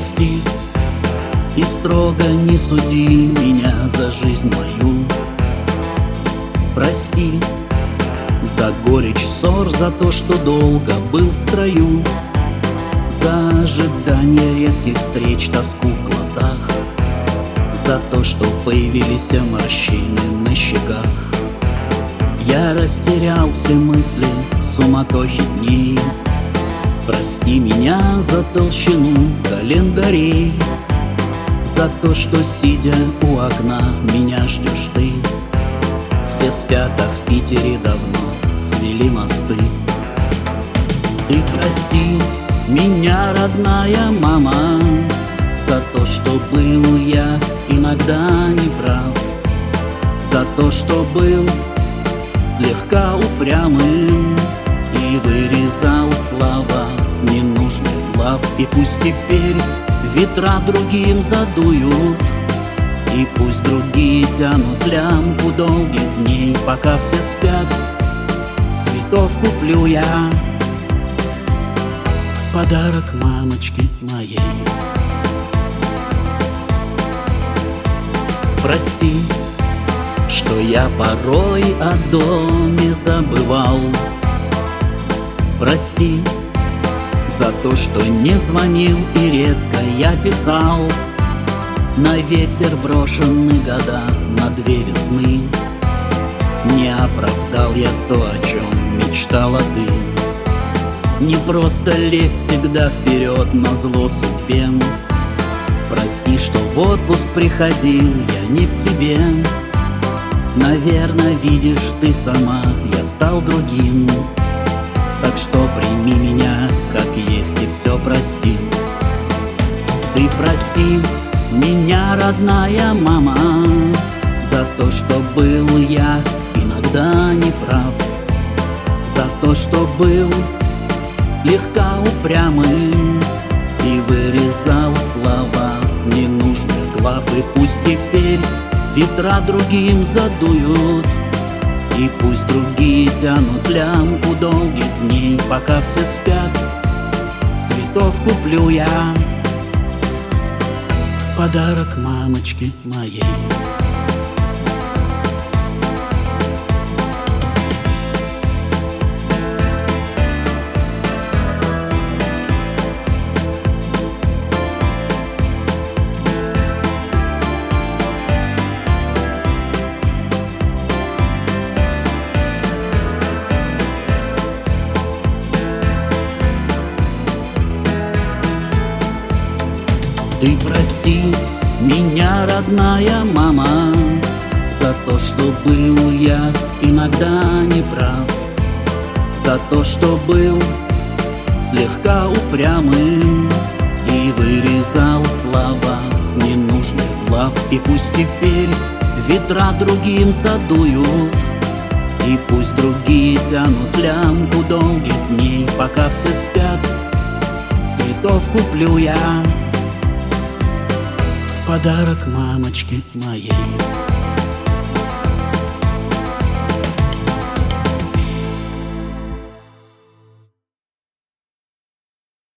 Прости и строго не суди меня за жизнь мою. Прости за горечь ссор, за то, что долго был в строю За ожидание редких встреч, тоску в глазах За то, что появились морщины на щеках. Я растерял все мысли в суматохе дней Прости меня за толщину календарей За то, что, сидя у окна, меня ждешь ты. Все спят, а в Питере давно свели мосты. Ты прости меня, родная мама За то, что был я иногда неправ За то, что был слегка упрямым И вырезал слова с ненужных глав. И пусть теперь ветра другим задуют И пусть другие тянут лямку долгих дней Пока все спят, цветов куплю я. В подарок мамочке моей. Прости, что я порой о доме забывал Прости за то, что не звонил и редко я писал. На ветер брошены года, на две весны. Не оправдал я то, о чем мечтала ты. Не просто лезть всегда вперед на зло судьбе. Прости, что в отпуск приходил я не к тебе. Наверное, видишь ты сама, я стал другим так что прими меня, как есть, и все прости. Ты прости меня, родная мама За то, что был я иногда неправ. За то, что был слегка упрямым И вырезал слова с ненужных глав. И пусть теперь ветра другим задуют и пусть другие тянут лямку долгих дней, пока все спят, цветов куплю я в подарок мамочке моей. Ты прости меня, родная мама, За то, что был я иногда неправ, За то, что был слегка упрямым И вырезал слова с ненужных глав. И пусть теперь ветра другим задуют И пусть другие тянут лямку долгих дней Пока все спят, цветов куплю я подарок мамочке моей.